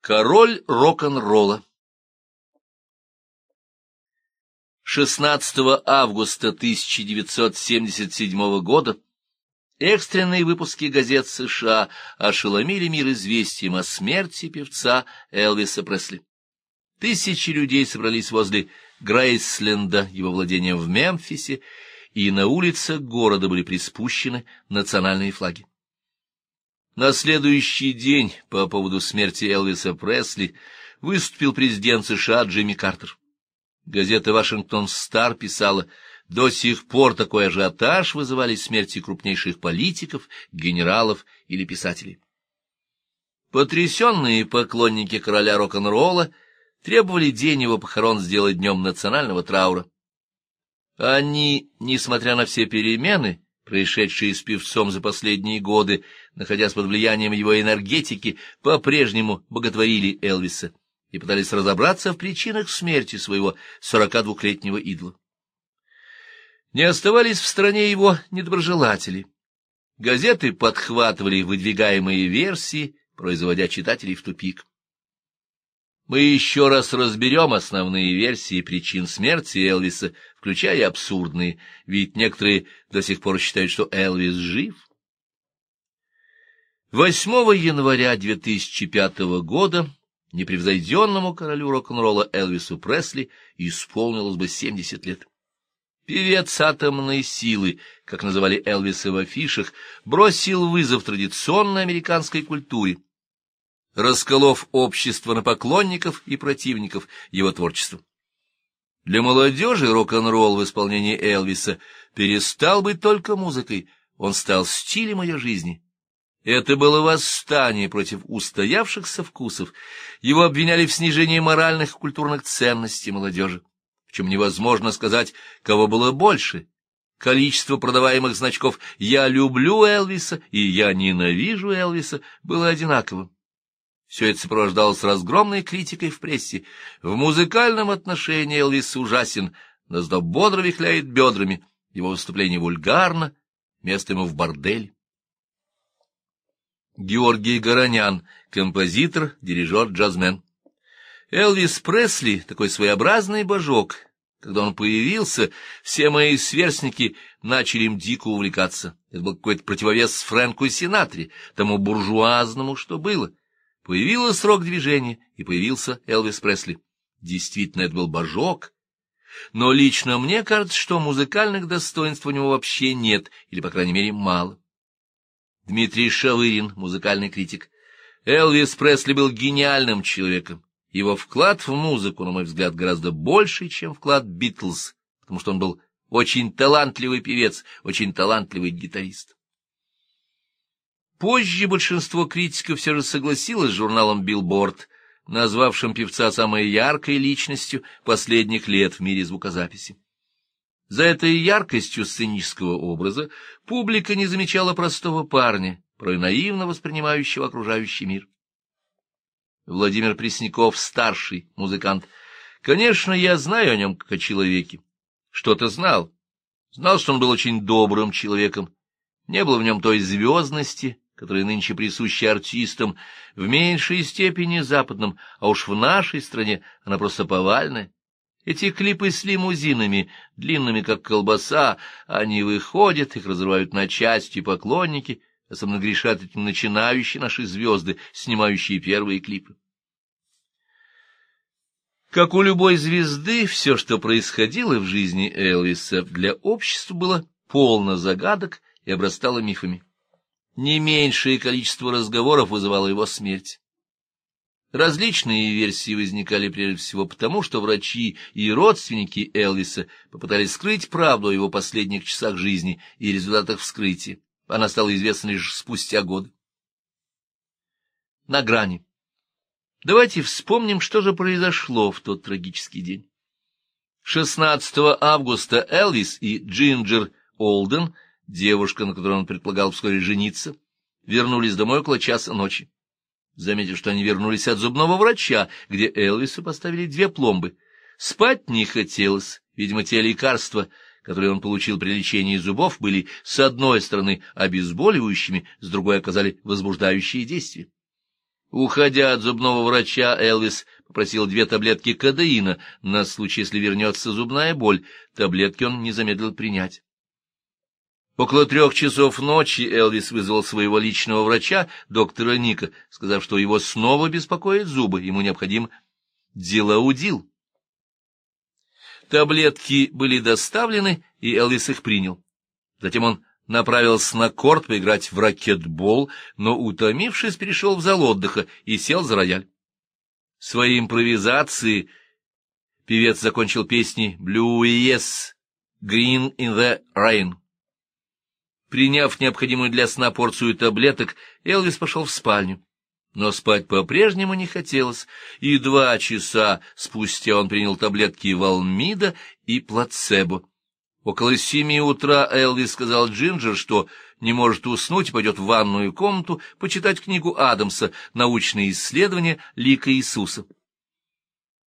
Король рок-н-ролла 16 августа 1977 года экстренные выпуски газет США ошеломили мир известием о смерти певца Элвиса Пресли. Тысячи людей собрались возле Грейсленда, его владения в Мемфисе, и на улицах города были приспущены национальные флаги. На следующий день по поводу смерти Элвиса Пресли выступил президент США Джимми Картер. Газета «Вашингтон Стар» писала, до сих пор такой ажиотаж вызывали смерти крупнейших политиков, генералов или писателей. Потрясенные поклонники короля рок-н-ролла требовали день его похорон сделать днем национального траура. Они, несмотря на все перемены, происшедшие с певцом за последние годы, находясь под влиянием его энергетики, по-прежнему боготворили Элвиса и пытались разобраться в причинах смерти своего 42-летнего идола. Не оставались в стране его недоброжелатели. Газеты подхватывали выдвигаемые версии, производя читателей в тупик. Мы еще раз разберем основные версии причин смерти Элвиса, включая абсурдные, ведь некоторые до сих пор считают, что Элвис жив. 8 января 2005 года непревзойденному королю рок-н-ролла Элвису Пресли исполнилось бы 70 лет. Певец атомной силы, как называли Элвиса в афишах, бросил вызов традиционной американской культуре расколов общество на поклонников и противников его творчества. Для молодежи рок-н-ролл в исполнении Элвиса перестал быть только музыкой, он стал стилем ее жизни. Это было восстание против устоявшихся вкусов, его обвиняли в снижении моральных и культурных ценностей молодежи, чем невозможно сказать, кого было больше. Количество продаваемых значков «Я люблю Элвиса» и «Я ненавижу Элвиса» было одинаковым. Все это сопровождалось разгромной критикой в прессе. В музыкальном отношении Элвис ужасен, но зато бодро вихляет бедрами, его выступление вульгарно, место ему в бордель. Георгий Горонян, композитор, дирижер, джазмен. Элвис Пресли — такой своеобразный божок. Когда он появился, все мои сверстники начали им дико увлекаться. Это был какой-то противовес Фрэнку Синатри, тому буржуазному, что было. Появился срок движения, и появился Элвис Пресли. Действительно, это был божок. Но лично мне кажется, что музыкальных достоинств у него вообще нет, или, по крайней мере, мало. Дмитрий Шавырин, музыкальный критик. Элвис Пресли был гениальным человеком. Его вклад в музыку, на мой взгляд, гораздо больше, чем вклад Битлз, потому что он был очень талантливый певец, очень талантливый гитарист. Позже большинство критиков все же согласилось с журналом «Billboard», назвавшим певца самой яркой личностью последних лет в мире звукозаписи. За этой яркостью сценического образа публика не замечала простого парня, порой наивно воспринимающего окружающий мир. Владимир Пресняков, старший музыкант. Конечно, я знаю о нем как о человеке. Что-то знал. Знал, что он был очень добрым человеком. Не было в нем той звездности, которые нынче присущи артистам, в меньшей степени западным, а уж в нашей стране она просто повальная. Эти клипы с лимузинами, длинными как колбаса, они выходят, их разрывают на части поклонники, особенно грешат этим начинающие наши звезды, снимающие первые клипы. Как у любой звезды, все, что происходило в жизни Элвиса, для общества было полно загадок и обрастало мифами не меньшее количество разговоров вызывало его смерть. Различные версии возникали прежде всего потому, что врачи и родственники Элвиса попытались скрыть правду о его последних часах жизни и результатах вскрытия. Она стала известна лишь спустя годы. На грани. Давайте вспомним, что же произошло в тот трагический день. 16 августа Элвис и Джинджер Олден — Девушка, на которой он предполагал вскоре жениться, вернулись домой около часа ночи. Заметив, что они вернулись от зубного врача, где Элвису поставили две пломбы. Спать не хотелось, видимо, те лекарства, которые он получил при лечении зубов, были с одной стороны обезболивающими, с другой оказали возбуждающие действия. Уходя от зубного врача, Элвис попросил две таблетки кадеина на случай, если вернется зубная боль. Таблетки он не замедлил принять. Около трех часов ночи Элвис вызвал своего личного врача, доктора Ника, сказав, что его снова беспокоит зубы, ему необходим делаудил. Таблетки были доставлены, и Элвис их принял. Затем он направился на корт поиграть в ракетбол, но, утомившись, перешел в зал отдыха и сел за рояль. Свои импровизации певец закончил песни «Blue Yes», «Green in the Rain». Приняв необходимую для сна порцию таблеток, Элвис пошел в спальню. Но спать по-прежнему не хотелось, и два часа спустя он принял таблетки Валмида и плацебо. Около семи утра Элвис сказал Джинджер, что не может уснуть и пойдет в ванную комнату почитать книгу Адамса «Научные исследования лика Иисуса».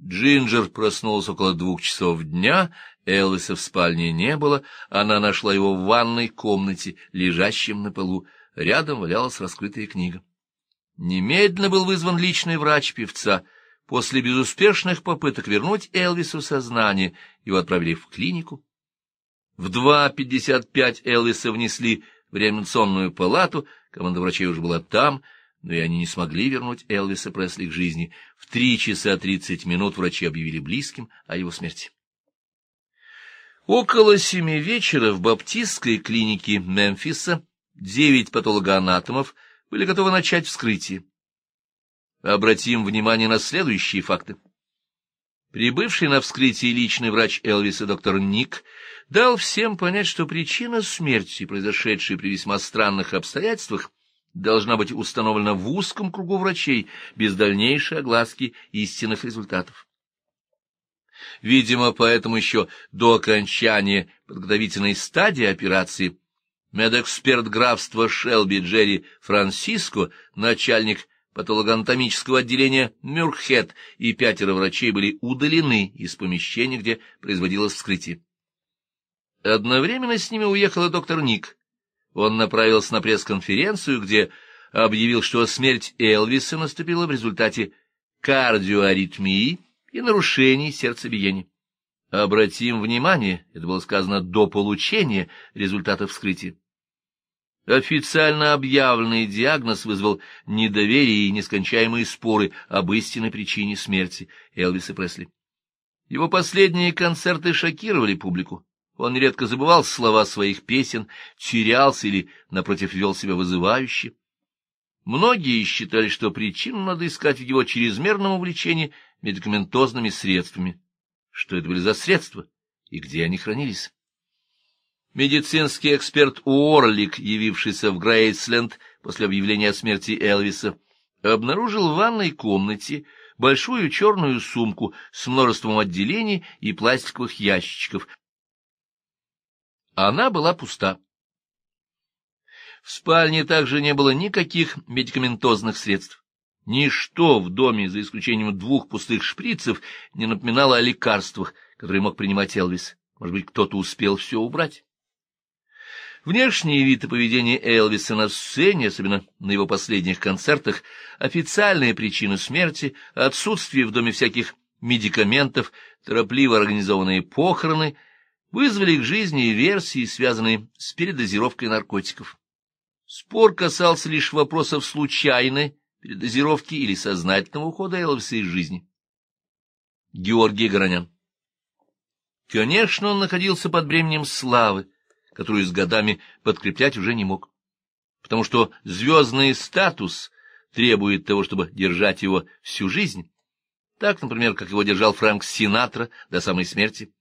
Джинджер проснулась около двух часов дня, Элвиса в спальне не было, она нашла его в ванной комнате, лежащем на полу. Рядом валялась раскрытая книга. Немедленно был вызван личный врач певца. После безуспешных попыток вернуть Элвису сознание, его отправили в клинику. В 2.55 Элвиса внесли в реанимационную палату, команда врачей уже была там, но и они не смогли вернуть Элвиса Пресли к жизни. В три часа тридцать минут врачи объявили близким о его смерти. Около семи вечера в баптистской клинике Мемфиса девять патологоанатомов были готовы начать вскрытие. Обратим внимание на следующие факты. Прибывший на вскрытие личный врач Элвиса доктор Ник дал всем понять, что причина смерти, произошедшей при весьма странных обстоятельствах, должна быть установлена в узком кругу врачей без дальнейшей огласки истинных результатов. Видимо, поэтому еще до окончания подготовительной стадии операции медэксперт графства Шелби Джерри Франциско, начальник патологоанатомического отделения Мюрхет и пятеро врачей были удалены из помещения, где производилось вскрытие. Одновременно с ними уехал доктор Ник. Он направился на пресс-конференцию, где объявил, что смерть Элвиса наступила в результате кардиоаритмии и нарушений сердцебиения. Обратим внимание, это было сказано до получения результатов вскрытия. Официально объявленный диагноз вызвал недоверие и нескончаемые споры об истинной причине смерти Элвиса Пресли. Его последние концерты шокировали публику. Он нередко забывал слова своих песен, терялся или, напротив, вел себя вызывающе. Многие считали, что причину надо искать в его чрезмерном увлечении медикаментозными средствами. Что это были за средства и где они хранились? Медицинский эксперт Уорлик, явившийся в Грейсленд после объявления о смерти Элвиса, обнаружил в ванной комнате большую черную сумку с множеством отделений и пластиковых ящичков, она была пуста. В спальне также не было никаких медикаментозных средств. Ничто в доме, за исключением двух пустых шприцев, не напоминало о лекарствах, которые мог принимать Элвис. Может быть, кто-то успел все убрать? Внешний вид и поведение Элвиса на сцене, особенно на его последних концертах, официальные причины смерти, отсутствие в доме всяких медикаментов, торопливо организованные похороны — вызвали к жизни версии, связанные с передозировкой наркотиков. Спор касался лишь вопросов случайной передозировки или сознательного ухода Элвиса из жизни. Георгий Горонян Конечно, он находился под бременем славы, которую с годами подкреплять уже не мог, потому что звездный статус требует того, чтобы держать его всю жизнь, так, например, как его держал Фрэнк Синатра до самой смерти.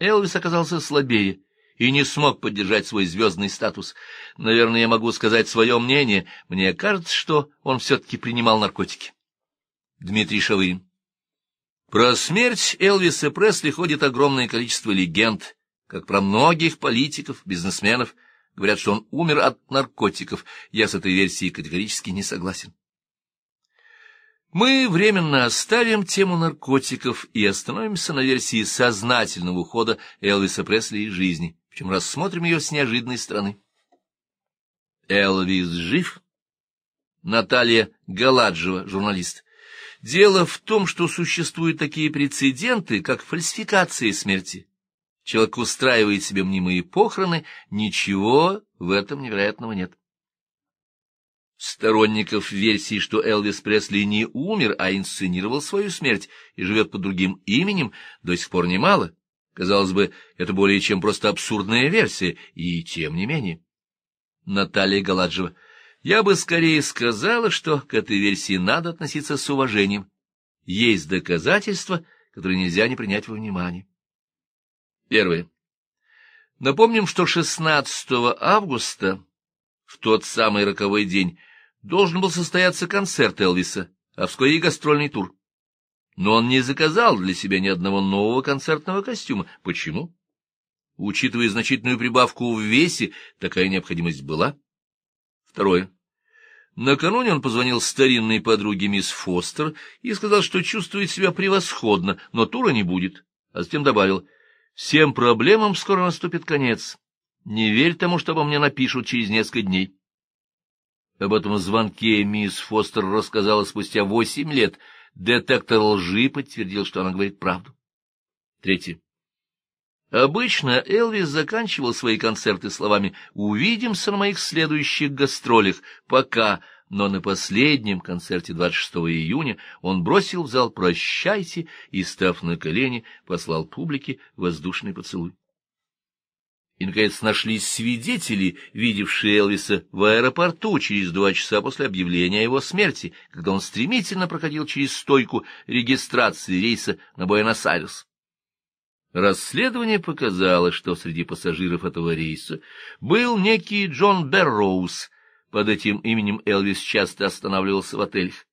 Элвис оказался слабее и не смог поддержать свой звездный статус. Наверное, я могу сказать свое мнение. Мне кажется, что он все-таки принимал наркотики. Дмитрий Шавырин. Про смерть Элвиса Пресли ходит огромное количество легенд, как про многих политиков, бизнесменов. Говорят, что он умер от наркотиков. Я с этой версией категорически не согласен. Мы временно оставим тему наркотиков и остановимся на версии сознательного ухода Элвиса Пресли из жизни, причем рассмотрим ее с неожиданной стороны. Элвис жив? Наталья Галаджева, журналист. Дело в том, что существуют такие прецеденты, как фальсификация смерти. Человек устраивает себе мнимые похороны, ничего в этом невероятного нет. Сторонников версии, что Элвис Пресли не умер, а инсценировал свою смерть и живет под другим именем, до сих пор немало. Казалось бы, это более чем просто абсурдная версия, и тем не менее. Наталья Галаджева. Я бы скорее сказала, что к этой версии надо относиться с уважением. Есть доказательства, которые нельзя не принять во внимание. Первое. Напомним, что 16 августа, в тот самый роковой день, должен был состояться концерт Элвиса, а вскоре и гастрольный тур. Но он не заказал для себя ни одного нового концертного костюма. Почему? Учитывая значительную прибавку в весе, такая необходимость была. Второе. Накануне он позвонил старинной подруге мисс Фостер и сказал, что чувствует себя превосходно, но тура не будет, а затем добавил, «Всем проблемам скоро наступит конец. Не верь тому, что обо мне напишут через несколько дней». Об этом звонке мисс Фостер рассказала спустя восемь лет. Детектор лжи подтвердил, что она говорит правду. Третье. Обычно Элвис заканчивал свои концерты словами «Увидимся на моих следующих гастролях. Пока». Но на последнем концерте 26 июня он бросил в зал «Прощайте» и, став на колени, послал публике воздушный поцелуй. И, наконец, нашлись свидетели, видевшие Элвиса в аэропорту через два часа после объявления о его смерти, когда он стремительно проходил через стойку регистрации рейса на Буэнос-Айрес. Расследование показало, что среди пассажиров этого рейса был некий Джон Берроуз. Под этим именем Элвис часто останавливался в отелях.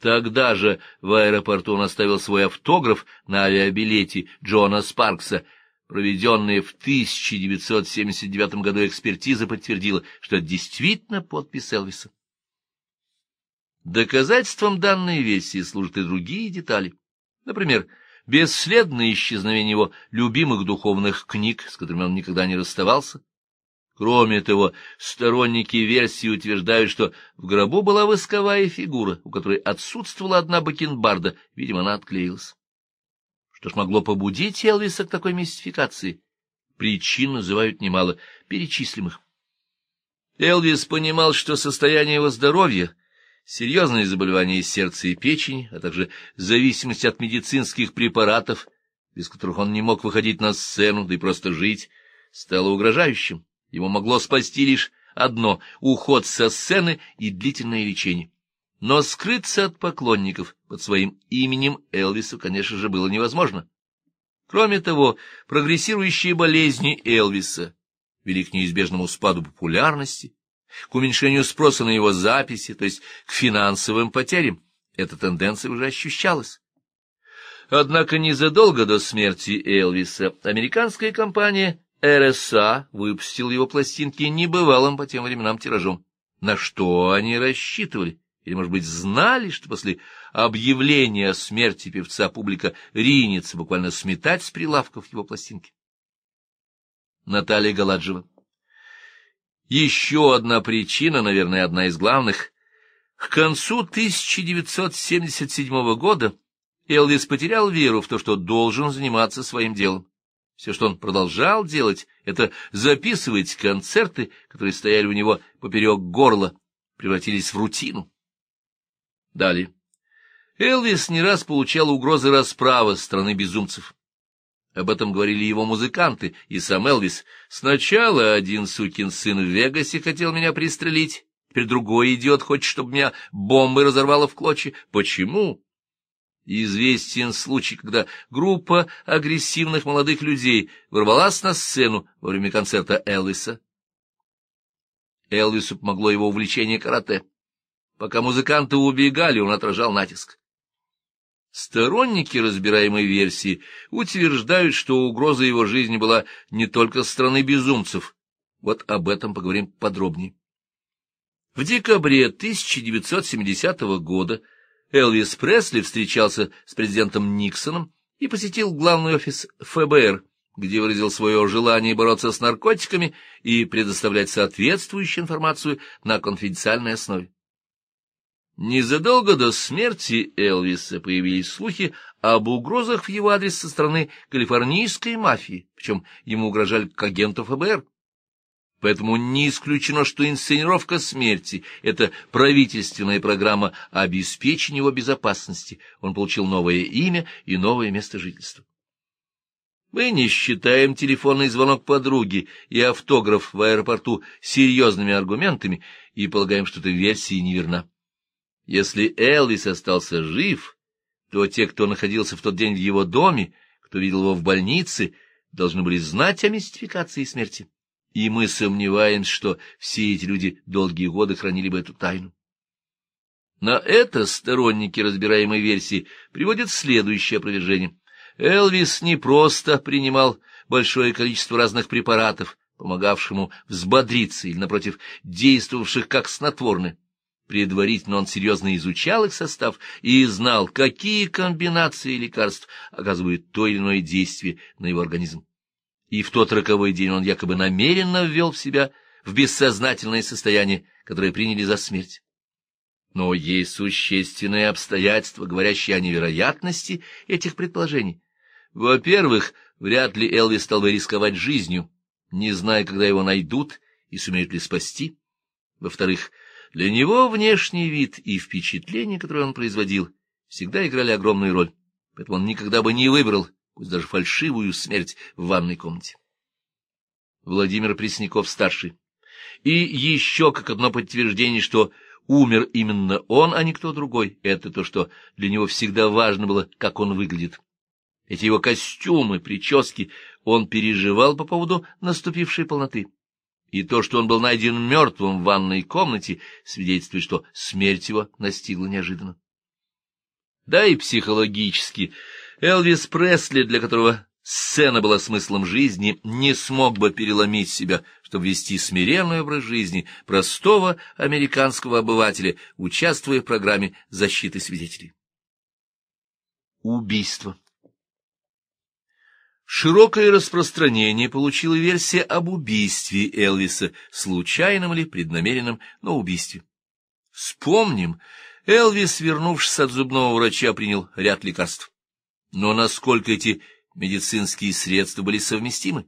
Тогда же в аэропорту он оставил свой автограф на авиабилете Джона Спаркса. Проведенная в 1979 году экспертиза подтвердила, что это действительно подпись Элвиса. Доказательством данной версии служат и другие детали. Например, бесследное исчезновение его любимых духовных книг, с которыми он никогда не расставался. Кроме того, сторонники версии утверждают, что в гробу была восковая фигура, у которой отсутствовала одна бакенбарда, видимо, она отклеилась. Что ж могло побудить Элвиса к такой мистификации? Причин называют немало, перечислимых. Элвис понимал, что состояние его здоровья — серьезные заболевания сердца и печени, а также зависимость от медицинских препаратов, без которых он не мог выходить на сцену, да и просто жить, стало угрожающим. Ему могло спасти лишь одно — уход со сцены и длительное лечение. Но скрыться от поклонников под своим именем Элвису, конечно же, было невозможно. Кроме того, прогрессирующие болезни Элвиса вели к неизбежному спаду популярности, к уменьшению спроса на его записи, то есть к финансовым потерям. Эта тенденция уже ощущалась. Однако незадолго до смерти Элвиса американская компания RSA выпустила его пластинки небывалым по тем временам тиражом. На что они рассчитывали? Или, может быть, знали, что после объявления о смерти певца публика ринется буквально сметать с прилавков его пластинки? Наталья Галаджева еще одна причина, наверное, одна из главных. К концу 1977 года Элвис потерял веру в то, что должен заниматься своим делом. Все, что он продолжал делать, это записывать концерты, которые стояли у него поперек горла, превратились в рутину. Далее. Элвис не раз получал угрозы расправы страны безумцев. Об этом говорили его музыканты и сам Элвис. Сначала один сукин сын в Вегасе хотел меня пристрелить, теперь другой идиот хочет, чтобы меня бомбой разорвало в клочья. Почему? Известен случай, когда группа агрессивных молодых людей ворвалась на сцену во время концерта Элвиса. Элвису помогло его увлечение карате. Пока музыканты убегали, он отражал натиск. Сторонники разбираемой версии утверждают, что угроза его жизни была не только со стороны безумцев. Вот об этом поговорим подробнее. В декабре 1970 года Элвис Пресли встречался с президентом Никсоном и посетил главный офис ФБР, где выразил свое желание бороться с наркотиками и предоставлять соответствующую информацию на конфиденциальной основе. Незадолго до смерти Элвиса появились слухи об угрозах в его адрес со стороны калифорнийской мафии, причем ему угрожали как агенту ФБР. Поэтому не исключено, что инсценировка смерти — это правительственная программа обеспечения его безопасности. Он получил новое имя и новое место жительства. Мы не считаем телефонный звонок подруги и автограф в аэропорту серьезными аргументами и полагаем, что эта версия неверна. Если Элвис остался жив, то те, кто находился в тот день в его доме, кто видел его в больнице, должны были знать о мистификации смерти. И мы сомневаемся, что все эти люди долгие годы хранили бы эту тайну. На это сторонники разбираемой версии приводят следующее опровержение. Элвис не просто принимал большое количество разных препаратов, помогавшему взбодриться или, напротив, действовавших как снотворные. Предварительно он серьезно изучал их состав и знал, какие комбинации лекарств оказывают то или иное действие на его организм. И в тот роковой день он якобы намеренно ввел в себя в бессознательное состояние, которое приняли за смерть. Но есть существенные обстоятельства, говорящие о невероятности этих предположений. Во-первых, вряд ли Элвис стал бы рисковать жизнью, не зная, когда его найдут и сумеют ли спасти. Во-вторых, для него внешний вид и впечатление, которое он производил, всегда играли огромную роль, поэтому он никогда бы не выбрал, пусть даже фальшивую смерть в ванной комнате. Владимир Пресняков-старший. И еще как одно подтверждение, что умер именно он, а не кто другой, это то, что для него всегда важно было, как он выглядит. Эти его костюмы, прически он переживал по поводу наступившей полноты. И то, что он был найден мертвым в ванной комнате, свидетельствует, что смерть его настигла неожиданно. Да и психологически Элвис Пресли, для которого сцена была смыслом жизни, не смог бы переломить себя, чтобы вести смиренный образ жизни простого американского обывателя, участвуя в программе защиты свидетелей. Убийство Широкое распространение получила версия об убийстве Элвиса, случайном или преднамеренном, но убийстве. Вспомним, Элвис, вернувшись от зубного врача, принял ряд лекарств. Но насколько эти медицинские средства были совместимы?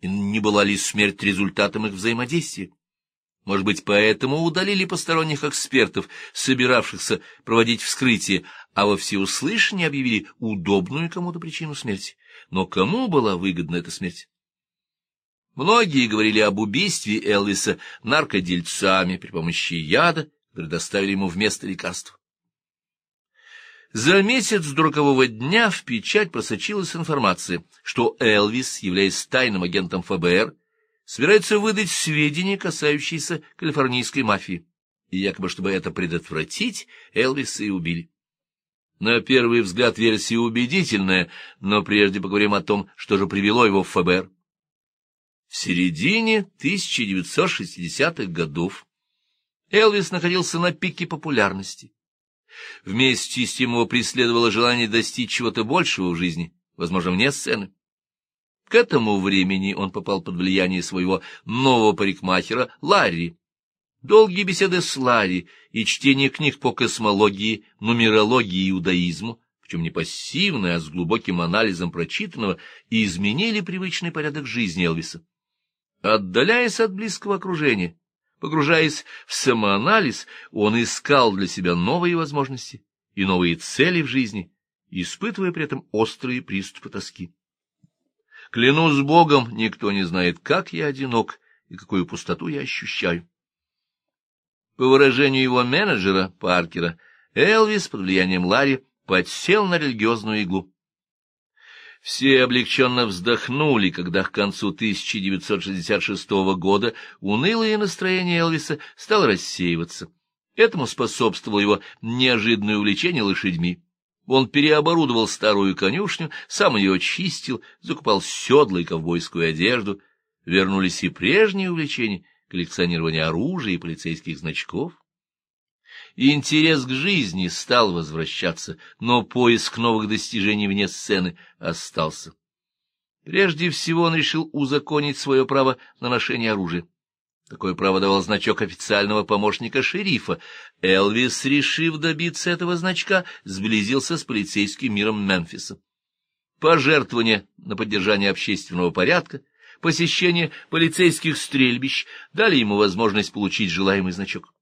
И не была ли смерть результатом их взаимодействия? Может быть, поэтому удалили посторонних экспертов, собиравшихся проводить вскрытие, а во всеуслышание объявили удобную кому-то причину смерти. Но кому была выгодна эта смерть? Многие говорили об убийстве Элвиса наркодельцами при помощи яда, который доставили ему вместо лекарства. За месяц до рокового дня в печать просочилась информация, что Элвис, являясь тайным агентом ФБР, собирается выдать сведения, касающиеся калифорнийской мафии. И якобы, чтобы это предотвратить, Элвиса и убили. На первый взгляд версия убедительная, но прежде поговорим о том, что же привело его в ФБР. В середине 1960-х годов Элвис находился на пике популярности. Вместе с тем его преследовало желание достичь чего-то большего в жизни, возможно, вне сцены. К этому времени он попал под влияние своего нового парикмахера Ларри, Долгие беседы с Ларри и чтение книг по космологии, нумерологии и иудаизму, причем не пассивно, а с глубоким анализом прочитанного, и изменили привычный порядок жизни Элвиса. Отдаляясь от близкого окружения, погружаясь в самоанализ, он искал для себя новые возможности и новые цели в жизни, испытывая при этом острые приступы тоски. Клянусь Богом, никто не знает, как я одинок и какую пустоту я ощущаю. По выражению его менеджера, Паркера, Элвис под влиянием Ларри подсел на религиозную иглу. Все облегченно вздохнули, когда к концу 1966 года унылое настроение Элвиса стало рассеиваться. Этому способствовало его неожиданное увлечение лошадьми. Он переоборудовал старую конюшню, сам ее чистил, закупал седла и ковбойскую одежду. Вернулись и прежние увлечения, коллекционирование оружия и полицейских значков. Интерес к жизни стал возвращаться, но поиск новых достижений вне сцены остался. Прежде всего он решил узаконить свое право на ношение оружия. Такое право давал значок официального помощника шерифа. Элвис, решив добиться этого значка, сблизился с полицейским миром Мемфиса. Пожертвования на поддержание общественного порядка, посещение полицейских стрельбищ дали ему возможность получить желаемый значок.